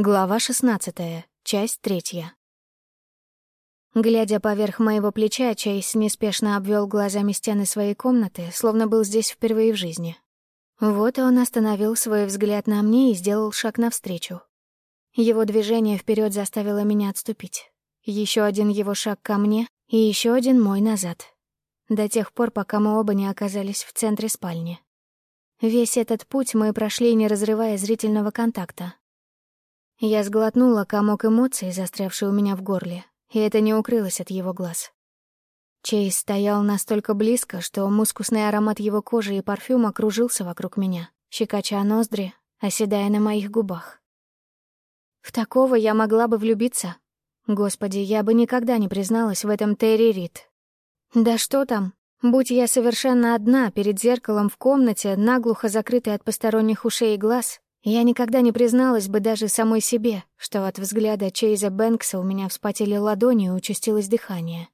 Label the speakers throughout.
Speaker 1: Глава 16, часть третья. Глядя поверх моего плеча, Чейз неспешно обвел глазами стены своей комнаты, словно был здесь впервые в жизни. Вот он остановил свой взгляд на мне и сделал шаг навстречу. Его движение вперед заставило меня отступить. Еще один его шаг ко мне и еще один мой назад. До тех пор, пока мы оба не оказались в центре спальни. Весь этот путь мы прошли, не разрывая зрительного контакта, я сглотнула комок эмоций, застрявший у меня в горле, и это не укрылось от его глаз. Чейз стоял настолько близко, что мускусный аромат его кожи и парфюма кружился вокруг меня, щекоча ноздри, оседая на моих губах. В такого я могла бы влюбиться. Господи, я бы никогда не призналась в этом Терри Рид. Да что там, будь я совершенно одна перед зеркалом в комнате, наглухо закрытой от посторонних ушей и глаз, я никогда не призналась бы даже самой себе, что от взгляда Чейза Бэнкса у меня вспотели ладони и участилось дыхание.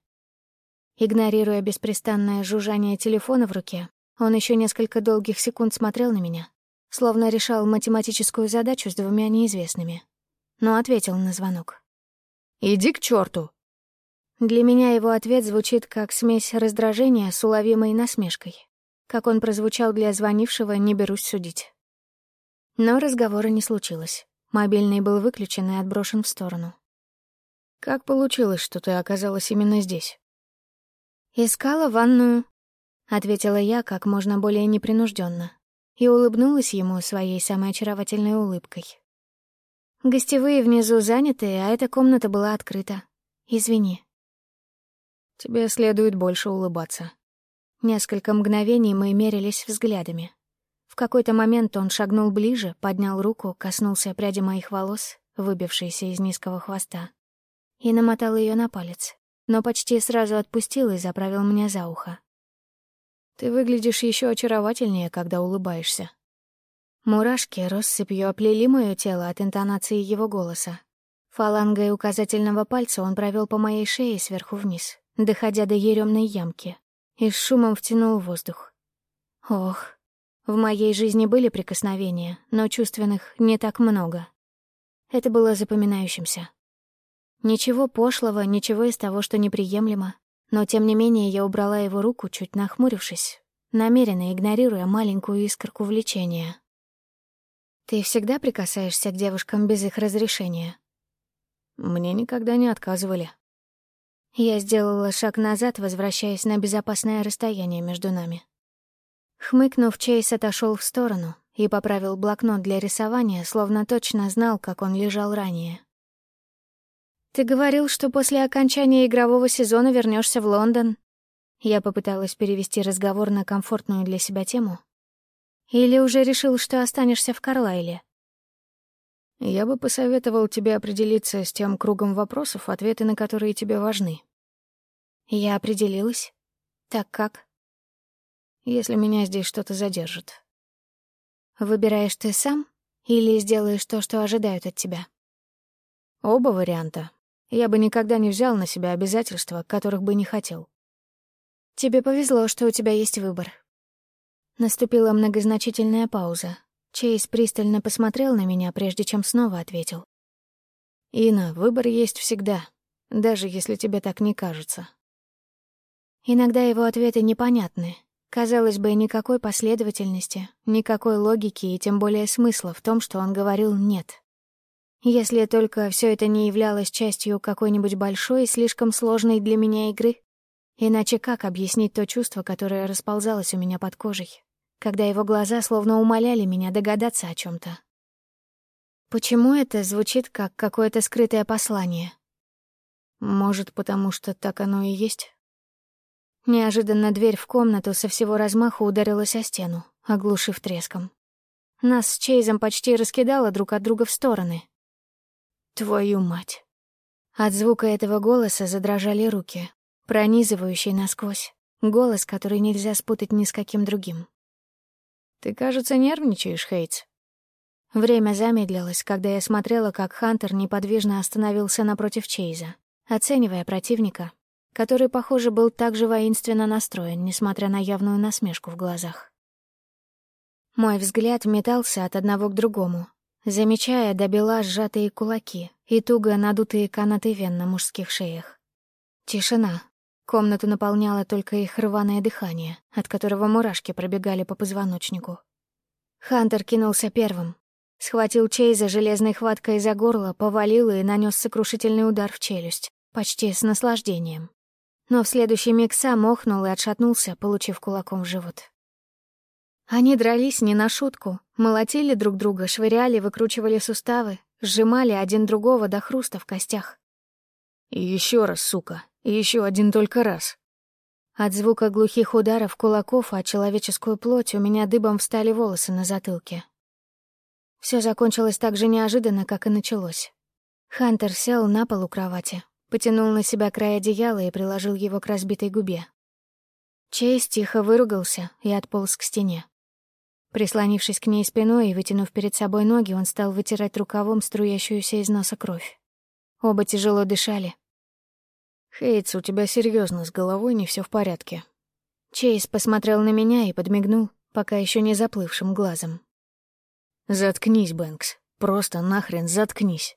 Speaker 1: Игнорируя беспрестанное жужжание телефона в руке, он еще несколько долгих секунд смотрел на меня, словно решал математическую задачу с двумя неизвестными. Но ответил на звонок. «Иди к черту! Для меня его ответ звучит как смесь раздражения с уловимой насмешкой. Как он прозвучал для звонившего, не берусь судить. Но разговора не случилось. Мобильный был выключен и отброшен в сторону. «Как получилось, что ты оказалась именно здесь?» «Искала ванную», — ответила я как можно более непринужденно и улыбнулась ему своей самой очаровательной улыбкой. «Гостевые внизу заняты, а эта комната была открыта. Извини».
Speaker 2: «Тебе следует больше улыбаться».
Speaker 1: Несколько мгновений мы мерились взглядами. В какой-то момент он шагнул ближе, поднял руку, коснулся пряди моих волос, выбившейся из низкого хвоста, и намотал ее на палец, но почти сразу отпустил и заправил мне за ухо.
Speaker 2: «Ты выглядишь еще очаровательнее, когда улыбаешься».
Speaker 1: Мурашки россыпью оплели мое тело от интонации его голоса. Фалангой указательного пальца он провел по моей шее сверху вниз, доходя до еремной ямки, и с шумом втянул воздух. Ох, в моей жизни были прикосновения, но чувственных не так много. Это было запоминающимся. Ничего пошлого, ничего из того, что неприемлемо, но тем не менее я убрала его руку, чуть нахмурившись, намеренно игнорируя маленькую искорку влечения. «Ты всегда прикасаешься к девушкам без их разрешения?»
Speaker 2: «Мне никогда не отказывали».
Speaker 1: Я сделала шаг назад, возвращаясь на безопасное расстояние между нами. Хмыкнув, Чейз отошел в сторону и поправил блокнот для рисования, словно точно знал, как он лежал ранее. «Ты говорил, что после окончания игрового сезона вернешься в Лондон?» Я попыталась перевести разговор на комфортную для себя тему. «Или уже решил, что останешься в Карлайле?»
Speaker 2: «Я бы посоветовал тебе определиться с тем кругом вопросов, ответы на которые тебе важны».
Speaker 1: «Я определилась. Так как?»
Speaker 2: Если меня здесь что-то задержит.
Speaker 1: Выбираешь ты сам или сделаешь то, что ожидают от тебя?
Speaker 2: Оба варианта. Я бы никогда не взял на себя обязательства, которых бы не хотел.
Speaker 1: Тебе повезло, что у тебя есть выбор. Наступила многозначительная пауза. Чейз пристально посмотрел на меня, прежде чем снова ответил.
Speaker 2: «Ина, выбор есть всегда, даже если тебе так не кажется».
Speaker 1: Иногда его ответы непонятны, Казалось бы, никакой последовательности, никакой логики и тем более смысла в том, что он говорил «нет». Если только все это не являлось частью какой-нибудь большой и слишком сложной для меня игры. Иначе как объяснить то чувство, которое расползалось у меня под кожей, когда его глаза словно умоляли меня догадаться о чем то Почему это звучит как какое-то скрытое послание?
Speaker 2: Может, потому что так оно и есть?
Speaker 1: Неожиданно дверь в комнату со всего размаху ударилась о стену, оглушив треском. Нас с Чейзом почти раскидало друг от друга в стороны. Твою мать. От звука этого голоса задрожали руки, пронизывающий насквозь. Голос, который нельзя спутать ни с каким другим.
Speaker 2: «Ты, кажется, нервничаешь, Хейтс».
Speaker 1: Время замедлилось, когда я смотрела, как Хантер неподвижно остановился напротив Чейза, оценивая противника который, похоже, был также воинственно настроен, несмотря на явную насмешку в глазах. Мой взгляд метался от одного к другому. замечая до бела сжатые кулаки и туго надутые канаты вен на мужских шеях. Тишина. Комнату наполняло только их рваное дыхание, от которого мурашки пробегали по позвоночнику. Хантер кинулся первым. Схватил Чейза железной хваткой за горло, повалил и нанес сокрушительный удар в челюсть, почти с наслаждением. Но в следующий миг сам охнул и отшатнулся, получив кулаком в живот. Они дрались не на шутку, молотили друг друга, швыряли, выкручивали суставы, сжимали один другого до хруста в костях.
Speaker 2: «И еще раз, сука, еще один только раз».
Speaker 1: От звука глухих ударов кулаков о человеческую плоть у меня дыбом встали волосы на затылке. Все закончилось так же неожиданно, как и началось. Хантер сел на пол у кровати, потянул на себя край одеяла и приложил его к разбитой губе. Чейз тихо выругался и отполз к стене. Прислонившись к ней спиной и вытянув перед собой ноги, он стал вытирать рукавом струящуюся из носа кровь. Оба тяжело дышали.
Speaker 2: «Хейтс, у тебя серьезно с головой не все в порядке».
Speaker 1: Чейз посмотрел на меня и подмигнул, пока еще не заплывшим глазом.
Speaker 2: «Заткнись, Бэнкс. Просто нахрен заткнись».